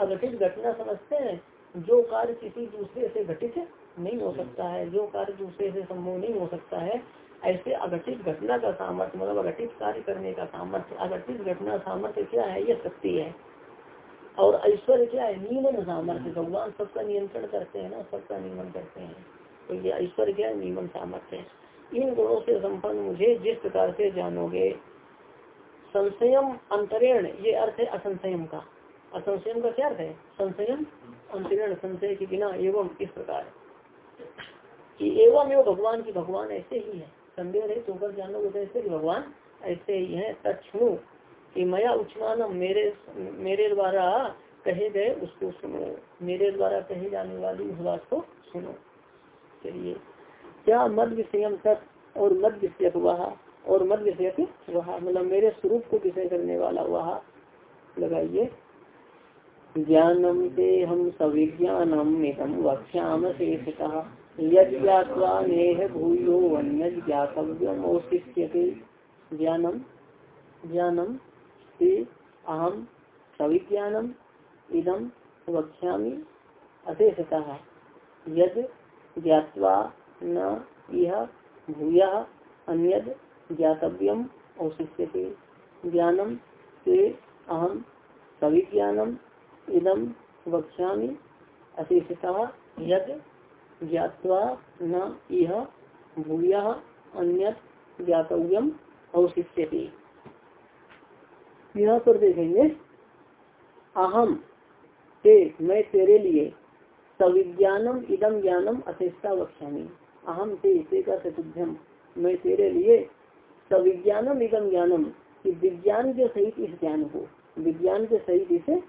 अघटित घटना समझते हैं। जो कार्य किसी दूसरे से घटित नहीं हो सकता है, जो कार्य दूसरे से संभव नहीं हो सकता है, ऐसे अघटित घटना का सामर्थ्य मतलब अघटित कार्य करने का सामर्थ्य, अघटित घटना सामर्थ्य क्या है? यह शक्ति है। और ऐश्वर्य क्या है? नियमन सामर्थ्य। भगवान सबका नियंत्रण करते हैं ना, सबका नियमन करते हैं। तो ये ऐश्वर्य क्या है नियमन सामर्थ्य इन गुणों से संपन्न मुझे जिस प्रकार से जानोगे, संशयम अंतरेण, ये अर्थ है असंशयम का। असंशयम का क्या अर्थ है? संशयम अंतरण, संशय के बिना एवं इस प्रकार। कि एवं एवं भगवान की भगवान ऐसे ही है। संदेह रहे तो जानोगे तो ऐसे भगवान ऐसे ही है। तत्णु कि मया उच्चमान मेरे मेरे द्वारा कहे गए उसको सुनो। मेरे द्वारा कहे जाने वाली उस बात को सुनो। चलिए क्या मद विषय तत् और मद विषय वह और मद विषय वह? मतलब मेरे स्वरूप को विषय करने वाला वह? लगाइए। ज्ञानम ते हम सविज्ञानम वक्ष्याम शेषतः। नेह भूयो ज्ञातव्यम ज्ञानम ज्ञानम, ते अहम सविज्ञानम इदम वक्ष्यामि अशेषतः। यद ज्ञावा न यह भूय अन्यद ज्ञातव्यम औशिष्यते ज्ञानम ते अहम सविज्ञानम इदम वक्ष्यामि। अशेषतः यद ज्ञातवा न यह भूया अन्य ज्ञातव्यम अवशिष्य यहाँ पर देखेंगे। अहम ते मैं तेरे लिए सविज्ञानम इदम ज्ञानम अथेस्ता वक्ष्यामी अहम ते ते का तुभ्यम मैं तेरे लिए सविज्ञानम इदम ज्ञानम। कि विज्ञान के सहित इस ज्ञान को विज्ञान के सहित इस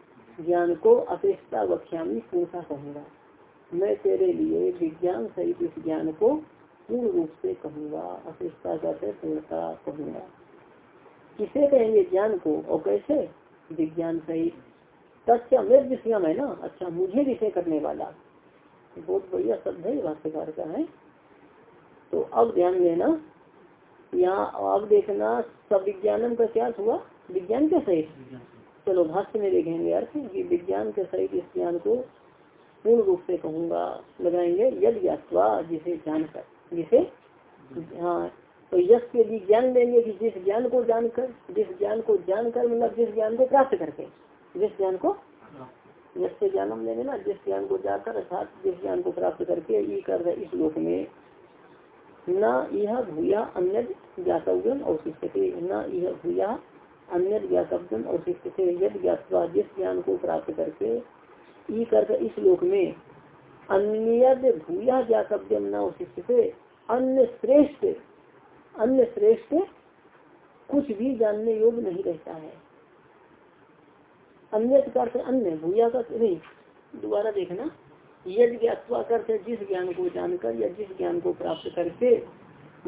ज्ञान को अपेक्षा वक्ष्यामी पूर्णता कहूँगा। मैं तेरे लिए विज्ञान सहित इस ज्ञान को पूर्ण रूप से कहूँगा। अपेक्षा का पूर्णता कहूँगा। किसे कहेंगे ज्ञान को और कैसे? विज्ञान सहित तथ्य अमृत विषय है ना? अच्छा मुझे विषय करने वाला। बहुत बढ़िया शब्द है भाष्यकार का है। तो अब ध्यान देना, यहाँ अब देखना सब विज्ञानम का क्या हुआ? विज्ञान के सहित। चलो, भाष्य में देखेंगे अर्थ कि विज्ञान के सहित इस ज्ञान को पूर्ण रूप से कहूँगा, लगाएँगे, यद ज्ञातवा जिसे जानकर जिसे हाँ तो यश के भी ज्ञान लेंगे कि जिस ज्ञान को जानकर, जिस ज्ञान को जानकर मतलब जिस ज्ञान को प्राप्त करके। जिस ज्ञान को जिससे ज्ञानम लेंगे ना, जिस ज्ञान को जाकर अर्थात जिस ज्ञान को प्राप्त करके ये कर इस लोक में, न यह भूया अन्य ज्ञातव्यम अवशिष्य न यह भूया अन्य ज्ञातव्यम अवशिष्य यद ज्ञातवा जिस ज्ञान को प्राप्त करके ई कर इस लोक में अन्य भूया ज्ञातव्यम न अवशिष्य अन्य श्रेष्ठ अन्य श्रेष्ठ कुछ भी जानने योग्य नहीं रहता है। अन्य करते अन्य, भूया का नहीं। दोबारा देखना, यद ज्ञातवा करते, जिस ज्ञान को जानकर या जिस ज्ञान को प्राप्त करके,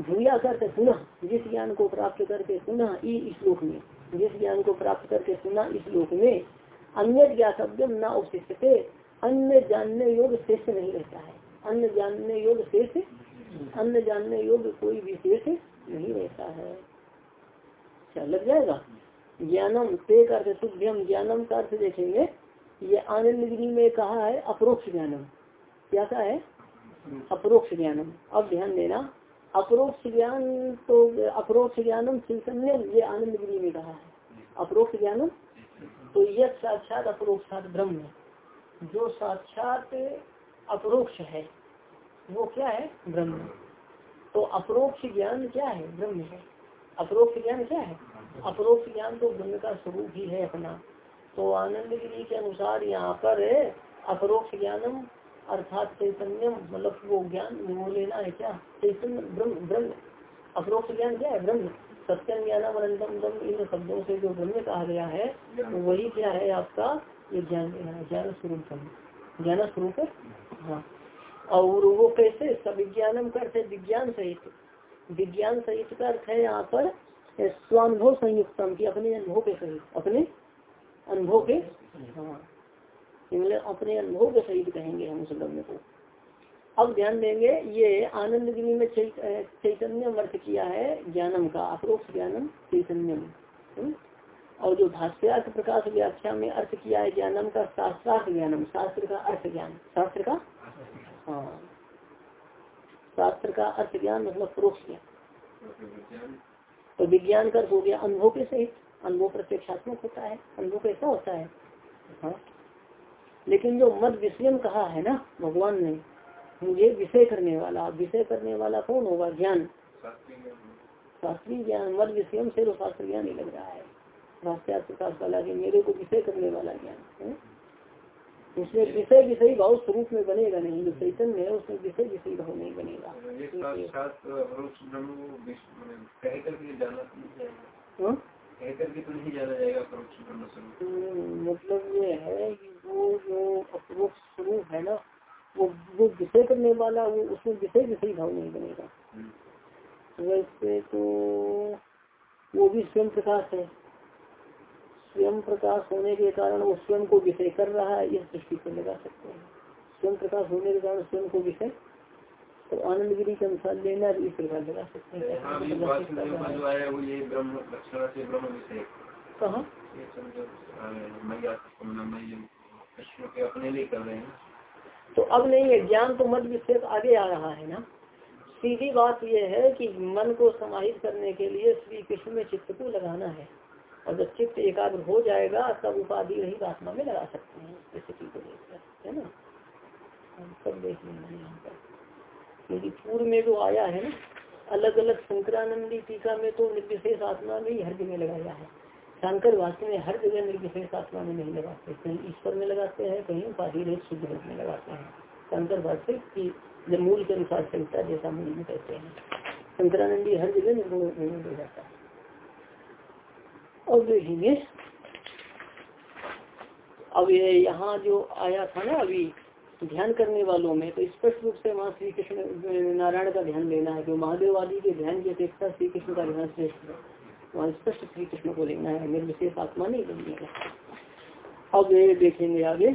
भूया करते पुनः, जिस ज्ञान को प्राप्त करके पुनः इस श्लोक में, जिस ज्ञान को प्राप्त करके पुनः इस श्लोक में, अन्य ज्ञातव्यम न अवशिष्ट अन्य जानने योग्य शेष नहीं रहता है। अन्य जानने योग्य शेष, अन्य जानने योग्य कोई विशेष नहीं रहता है। क्या लग जाएगा? ज्ञानम ते करते तुभ्यम ज्ञानम का अर्थ देखेंगे। ये आनंद गिरी में कहा है अप्रोक्ष ज्ञानम। क्या कहा है? अप्रोक्ष ज्ञानम। अब ध्यान देना, अप्रोक्ष ज्ञान तो अप्रोक्ष ज्ञानम चैतन्य ये आनंद गिरी में कहा है। अप्रोक्ष ज्ञानम? तो यह साक्षात अप्रोक्षात ब्रह्म जो साक्षात अप्रोक्ष है, वो क्या है? ब्रह्म। तो अप्रोक्ष ज्ञान क्या है? ब्रह्म है। अप्रोक्ष ज्ञान क्या है? अपरोक्ष ज्ञान तो ब्रह्म का स्वरूप ही है अपना। तो आनंद गिरी के अनुसार यहाँ पर अपरोक्ष ज्ञानम अर्थात चैतन्यम मतलब वो ज्ञान वो लेना है क्या? चैतन्य, ब्रह्म ब्रह्म। अपरोक्ष ज्ञान क्या है? ब्रह्म। सत्यम ज्ञानम अनंतम ब्रह्म इन शब्दों से जो ब्रह्म कहा गया है, वही क्या है आपका? ये ज्ञान लेना है, ज्ञान स्वरूप ज्ञान स्वरूप हाँ। और वो कैसे? सविज्ञानम करते, विज्ञान सहित। विज्ञान सहित का अर्थ है यहाँ पर स्वानुभव संयुक्तम की अपने अनुभव के सहित, अपने अनुभव के हाँ। मतलब अपने अनुभव के सहित कहेंगे हम उस ब्रह्म को। अब ध्यान देंगे, ये आनंद गिरी में चैतन्य अर्थ किया है ज्ञानम का, अप्रोक्ष ज्ञानम, चैतन्यम। हम्म? और जो भाष्यार्थ प्रकाश व्याख्या में अर्थ किया है ज्ञानम का, शास्त्रार्थ ज्ञानम, शास्त्र का अर्थ ज्ञान, शास्त्र का? हाँ। शास्त्र का अर्थ ज्ञान मतलब परोक्ष ज्ञान तो विज्ञान कर हो गया अनुभव के सहित। अनुभव प्रत्यक्षात्मक होता है अनुभव कैसा होता है। हाँ। लेकिन जो मद विषय कहा है ना भगवान ने मुझे विषय करने वाला विषय करने वाला कौन होगा ज्ञान? शास्त्रीय ज्ञान। मद विषय से तो शास्त्र ज्ञान ही लग रहा है। भाष्यार्थ वाला मेरे को विषय करने वाला ज्ञान। उसमें विषय विषय भाव स्वरूप में बनेगा नहीं जो चैतन्य है उसमें विषय विषय भाव नहीं बनेगा। तो नहीं जाना जाएगा हम्म, मतलब ये है कि वो जो अप्रोक्ष स्वरूप है ना वो वो विषय करने वाला वो उसमें विषय विषय भाव नहीं बनेगा। हम्म। वैसे तो वो भी स्वयं प्रकाश है। स्वयं प्रकाश होने के कारण वो स्वयं को विषय कर रहा है इस दृष्टि से लगा सकते हैं। स्वयं प्रकाश होने के कारण स्वयं को विषय तो आनंद गिरी के अनुसार लेना इस प्रकार लगा सकते हैं। कहा? तो अब नहीं है ज्ञान तो मत विषय आगे आ रहा है ना। सीधी बात यह है कि मन को समाहित करने के लिए श्री कृष्ण में चित्त को लगाना है। और जब चित्त एकाग्र हो जाएगा, तब उपाधि रही आत्मा में लगा सकते हैं स्थिति को देखकर है ना? सब देख लेंगे यहाँ पर। क्योंकि पूर्व में जो आया है ना अलग अलग शंकरानंदी टीका में तो निर्विशेष आत्मा में ही हर जगह लगाया है। शंकर वास्तव में हर जगह निर्विशेष आत्मा में नहीं लगाते। कहीं ईश्वर में लगाते हैं, कहीं उपाधि रहित शुद्ध रूप में लगाते हैं। शंकर भाष्य की मूल के अनुसार चलता जैसा मूल में कहते हैं। शंकरानंदी हर जगह निर्गुण में जाता है। और देखेंगे। अब ये यहाँ जो आया था ना अभी ध्यान करने वालों में तो स्पष्ट रूप से वहाँ श्री कृष्ण नारायण का ध्यान लेना है जो महादेव आदि के ध्यान की अपेक्षा श्री कृष्ण का ध्यान श्रेष्ठ है। वहाँ स्पष्ट श्री कृष्ण को लेना है, निर्विशेष आत्मा नहीं लेनी है अब ये देखेंगे आगे।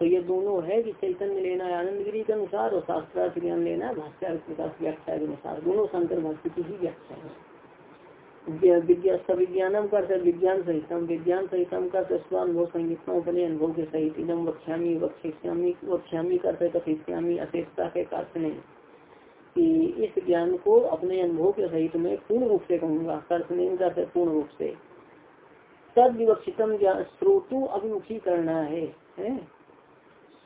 तो ये दोनों है कि चैतन्य लेना है आनंद गिरी के अनुसार और शास्त्रार्थ ज्ञान लेना है भाष्य व्याख्या के अनुसार। दोनों शंकर भाष्य की ही व्याख्या है। विज्ञानम कर विज्ञान सहितम। विज्ञान सहितम का स्वानुभव संयुक्तों बने अनुभव के सहित। इदम वक्ष्यामी वक्ष्यामी वक्ष्यामी करते कथिष्यामी अशेषता के कार्य नहीं कि इस ज्ञान को अपने अनुभव के सहित में पूर्ण रूप से कहूँगा। कर्थ नहीं करते पूर्ण रूप से। तद विवक्षितम श्रोतु अभिमुखी करना है, है?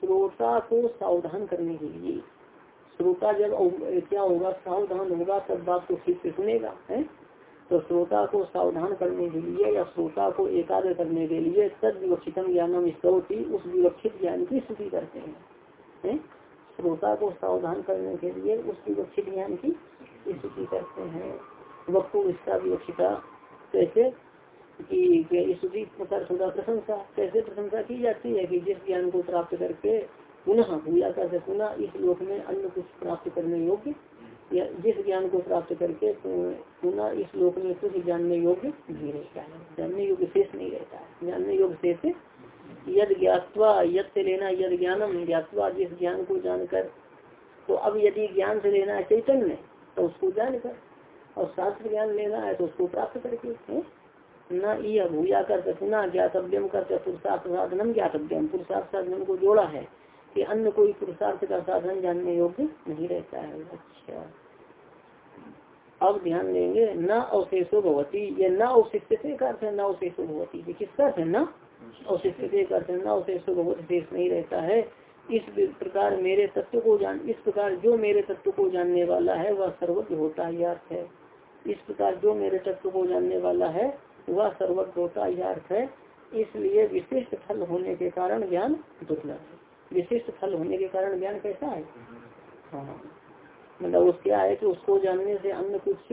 श्रोता को सावधान करने के लिए। श्रोता जब क्या होगा? सावधान होगा तब बात को ठीक से सुनेगा है? तो श्रोता को सावधान करने के लिए या श्रोता को एकाग्र करने के लिए तद विवक्षितम ज्ञानम स्तौति, उस विवक्षित ज्ञान की स्तुति करते हैं। श्रोता को सावधान करने के लिए उस विवक्षित ज्ञान की स्तुति करते हैं। वक्तु इसका विवक्षिता, कैसे की स्तुति प्रकार प्रशंसा, कैसे प्रशंसा की जाती है कि जिस ज्ञान को प्राप्त करके पुनः भूया कर पुनः इस लोक में अन्य कुछ प्राप्त करने योग्य जिस ज्ञान को प्राप्त करके पुनः इस लोक में कुछ जानने योग्य नहीं रहता है। जानने योग्य शेष नहीं रहता है। जानने योग्य शेष यद ज्ञातवा यद से लेना, यद ज्ञानम ज्ञातवा, जिस ज्ञान को जानकर तो अब यदि ज्ञान से लेना है चैतन्य तो उसको जानकर, और शास्त्र ज्ञान लेना है तो उसको प्राप्त करके न यह भूया कर पुनः ज्ञातव्यम कर पुरुषार्थ साधनम ज्ञातव्यम। पुरुषार्थ साधन को जोड़ा है कि अन्य कोई पुरुषार्थ का साधन जानने योग्य नहीं रहता है। अच्छा। अब ध्यान देंगे, न अवशेषो भवती ये न अवशिष्ट से अर्थ है, न अवशेषो भवती ये किसका अर्थ है न? अवशिष्ट से अर्थ है, न अवशेषो भगवत शेष नहीं रहता है। इस प्रकार मेरे तत्व को जान, इस प्रकार जो मेरे तत्व को जानने वाला है, वह सर्वज्ञ होता है अर्थ है। इस प्रकार जो मेरे तत्व को जानने वाला है, वह सर्वज्ञ होता यह अर्थ है। इसलिए विशिष्ट फल होने के कारण ज्ञान दुर्लभ है। विशिष्ट फल होने के कारण ज्ञान कैसा है? हाँ। मतलब उस क्या है कि उसको जानने से अन्य कुछ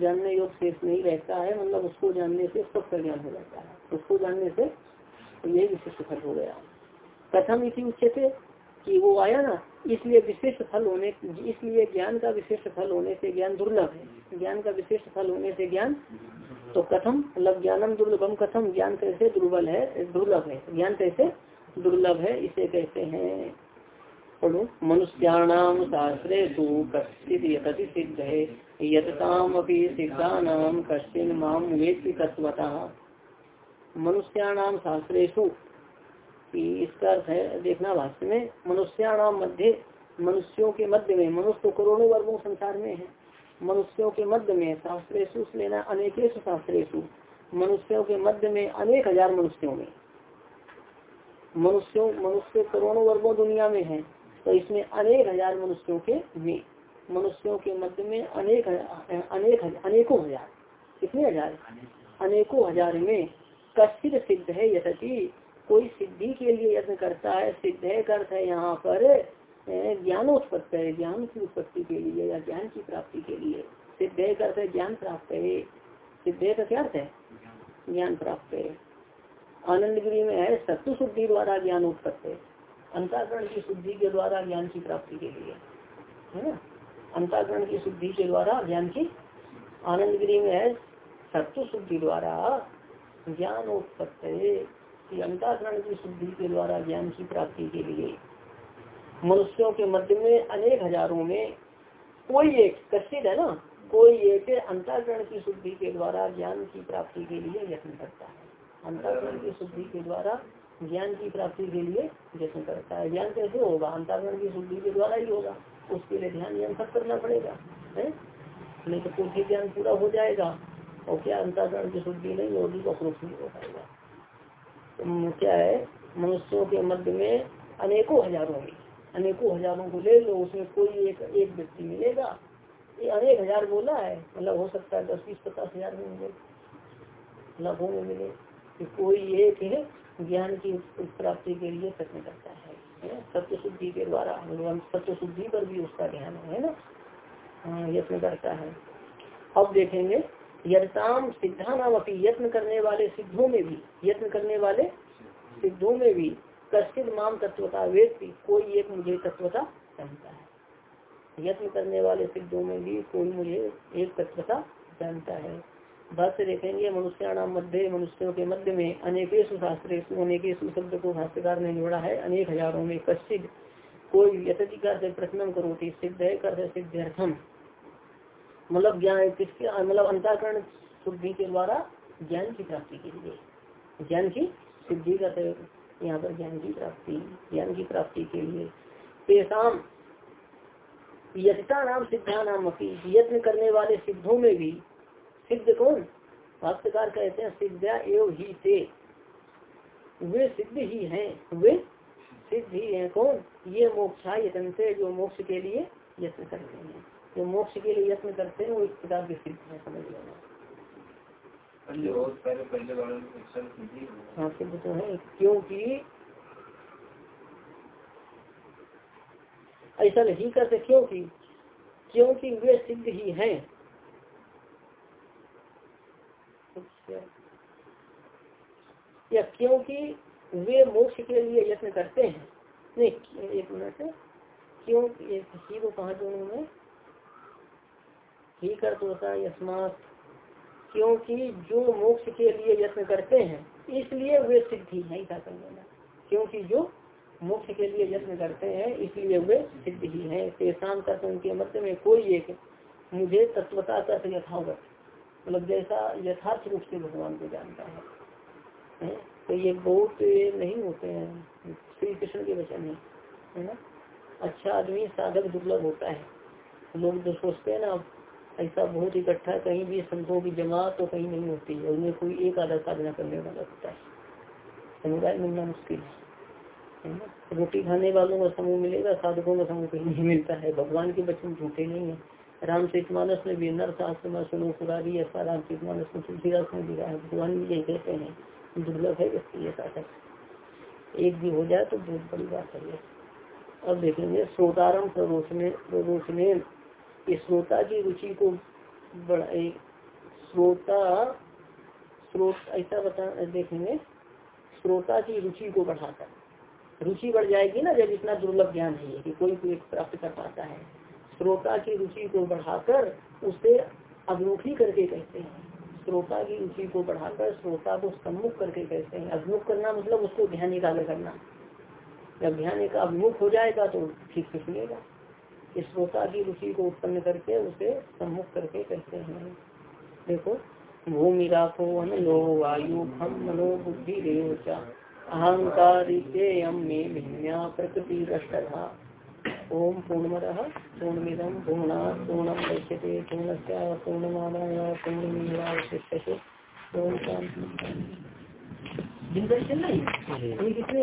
जानने योग शेष नहीं रहता है मतलब उसको जानने से सब का ज्ञान हो जाता है। उसको जानने से यही विशिष्ट फल हो गया। कथम इसी उच्च से कि वो आया ना, इसलिए विशिष्ट फल होने, इसलिए ज्ञान का विशिष्ट फल होने से ज्ञान दुर्लभ है। ज्ञान का विशिष्ट फल होने से ज्ञान तो कथम मतलब ज्ञानम दुर्लभम कथम, ज्ञान कैसे दुर्बल है, दुर्लभ है। ज्ञान कैसे दुर्लभ है, इसे कहते हैं। पढ़ो मनुष्याणाम शास्त्रे तो कश्चित यति सिद्ध है यतताम अपनी सिद्धानाम कश्चिन माम वेद तत्वता मनुष्याणाम शास्त्रेशु इसका अर्थ है, देखना भाष्य में मनुष्याणाम मध्य, मनुष्यों के मध्य में, मनुष्य तो करोड़ों वर्गों संसार में है। मनुष्यों के मध्य में शास्त्रेशु लेना अनेकेश शास्त्रेशु मनुष्यों के मध्य में अनेक हज़ार मनुष्यों में। मनुष्यों, मनुष्य करोड़ों वर्गों दुनिया में है। तो इसमें अनेक हज़ार मनुष्यों के में मनुष्यों के मध्य में अनेक अनेक, अनेकों हज़ार, कितने हज़ार? अनेकों हज़ार में कश्चित सिद्ध है यथि कोई सिद्धि के लिए यत्न करता है, सिद्ध है अर्थ है, यहाँ पर ज्ञानोत्पत्ति है, ज्ञान की उत्पत्ति के लिए या ज्ञान की प्राप्ति के लिए। सिद्ध है अर्थ है, ज्ञान प्राप्त है। सिद्ध है का क्या अर्थ है? ज्ञान प्राप्त है। आनंद गिरी में है सत्य शुद्धि द्वारा ज्ञान उत्पत्ति अंताकरण की शुद्धि के द्वारा ज्ञान की प्राप्ति के लिए। है ना? अंताकरण की शुद्धि के द्वारा ज्ञान की आनंद गिरी में है। सत्व शुद्धि द्वारा ज्ञान उत्पत्ति अंताकरण की शुद्धि के द्वारा ज्ञान की प्राप्ति के लिए। मनुष्यों के मध्य में अनेक हज़ारों में कोई एक कश्चित है ना? कोई एक अंताकरण की शुद्धि के द्वारा ज्ञान की प्राप्ति के लिए यत्न करता है। अंताकरण की शुद्धि के द्वारा ज्ञान की प्राप्ति के लिए जश्न करता है। ज्ञान कैसे होगा? अंताकरण की शुद्धि के द्वारा ही होगा। उसके लिए ध्यान ज्ञान सब करना पड़ेगा, है? नहीं तो कुछ ज्ञान पूरा हो जाएगा और क्या अंताकरण की शुद्धि नहीं होगी तो अप्रोक्ष नहीं हो पाएगा। तो क्या है? मनुष्यों के मध्य में अनेकों हज़ारों में अनेकों हज़ारों को ले लो, उसमें कोई एक एक व्यक्ति मिलेगा। ये अनेक हज़ार बोला है। मतलब हो सकता है दस, बीस, पचास हज़ार में मिले। लाखों में मिले। कोई एक है ज्ञान की प्राप्ति के लिए प्रश्न करता है। सत्य शुद्धि के द्वारा भगवान सत्य शुद्धि पर भी उसका ध्यान है ना? हाँ, यत्न करता है। अब देखेंगे यथाम सिद्धा नाम अपनी यत्न करने वाले सिद्धों में भी यत्न करने वाले सिद्धों में भी कश्चित माम तत्वता व्यक्ति कोई एक मुझे तत्वता जानता है। यत्न करने वाले सिद्धों में भी कोई मुझे एक तत्वता जानता है। भाष्य देखेंगे मनुष्याणाम मध्य, मनुष्यों के मध्य में अनेकेश शास्त्र अनेकेश शब्द को भाष्यकार ने जोड़ा है, अनेक हज़ारों में कश्चित कोई यथिकार से प्रश्न करो सिद्ध है कर सिद्ध्यर्थम मतलब ज्ञान किसके मतलब अंताकरण शुद्धि के द्वारा ज्ञान की प्राप्ति के लिए। ज्ञान की सिद्धि का यहाँ पर ज्ञान की प्राप्ति, ज्ञान की प्राप्ति के लिए। पेशाम यजता नाम सिद्धा नाम यत्न करने वाले सिद्धों में भी सिद्ध कौन? भाष्यकार कहते हैं सिद्धा एवं ही से वे सिद्ध ही हैं। वे सिद्ध ही हैं। कौन? ये मोक्षा यत्न से जो मोक्ष के लिए यत्न करते हैं। जो मोक्ष के लिए यत्न करते हैं वो इस प्रकार के सिद्ध है समझ लेना हाँ सिद्ध तो है क्योंकि ऐसा नहीं करते क्योंकि क्योंकि वे सिद्ध ही हैं अच्छा। या क्योंकि वे मोक्ष के लिए यत्न करते हैं। नहीं, एक मिनट। क्यों किसी को कहा दोनों में? ही कर होता है, यस्मात। क्योंकि जो मोक्ष के लिए यत्न करते हैं, इसलिए वे सिद्धि नहीं था कर लेना क्योंकि जो मोक्ष के लिए यत्न करते हैं, इसलिए वे सिद्ध ही। है तेसाम तत्व उनके मध्य में कोई एक मुझे तत्वता तत्व यथावत मतलब जैसा यथार्थ रूप से भगवान को जानता है, तो ये बहुत नहीं होते हैं। श्री कृष्ण के वचन है ना? अच्छा आदमी साधक दुर्लभ होता है। लोग जो सोचते हैं ना ऐसा बहुत इकट्ठा कहीं भी संतों की जमात तो कहीं नहीं होती है। उनमें कोई एक आधा साधना करने वाला होता है। समुदाय मिलना मुश्किल है रोटी खाने वालों का समूह मिलेगा साधकों का समूह कहीं नहीं मिलता है। भगवान के बच्चन झूठे नहीं है। रामचरित मानस में भी नर शास्त्र में सुनो पुरारी ऐसा रामचरित मानस में तुलसीदास में दिखा है भगवान भी यही कहते हैं, दुर्लभ है व्यक्ति ये साधक एक भी हो जाए तो बहुत बड़ी बात है अब देखेंगे श्रोतारम प्ररोचने प्ररोचने श्रोता की रुचि को बढ़ा श्रोता स्रोत ऐसा बता, देखेंगे, श्रोता की रुचि को बढ़ाकर रुचि बढ़ जाएगी ना जब इतना दुर्लभ ज्ञान है कि कोई कोई प्राप्त कर पाता है। श्रोता की रुचि को बढ़ाकर उसे अभिमुखी करके कहते हैं। श्रोता की रुचि को बढ़ाकर श्रोता को सम्मुख करके कहते हैं। अभिमुख करना मतलब उसको ध्यान निकाल करना। जब ध्यान एक अभिमुख हो जाएगा तो ठीक से सुनेगा। इस श्रोता की रुचि को उत्पन्न करके उसे सम्मुख करके कहते हैं। देखो, भूमि राखो अनलो वायु हम मनो बुद्धि अहंकार प्रकृति रष्टा ओम पूर्णमद पूर्णमिदम पूर्णा पूर्णम दृश्यते पूर्णस्या पूर्णमादाय पूर्णमेवावशिष्यते ओम शांति दिन चल रही है?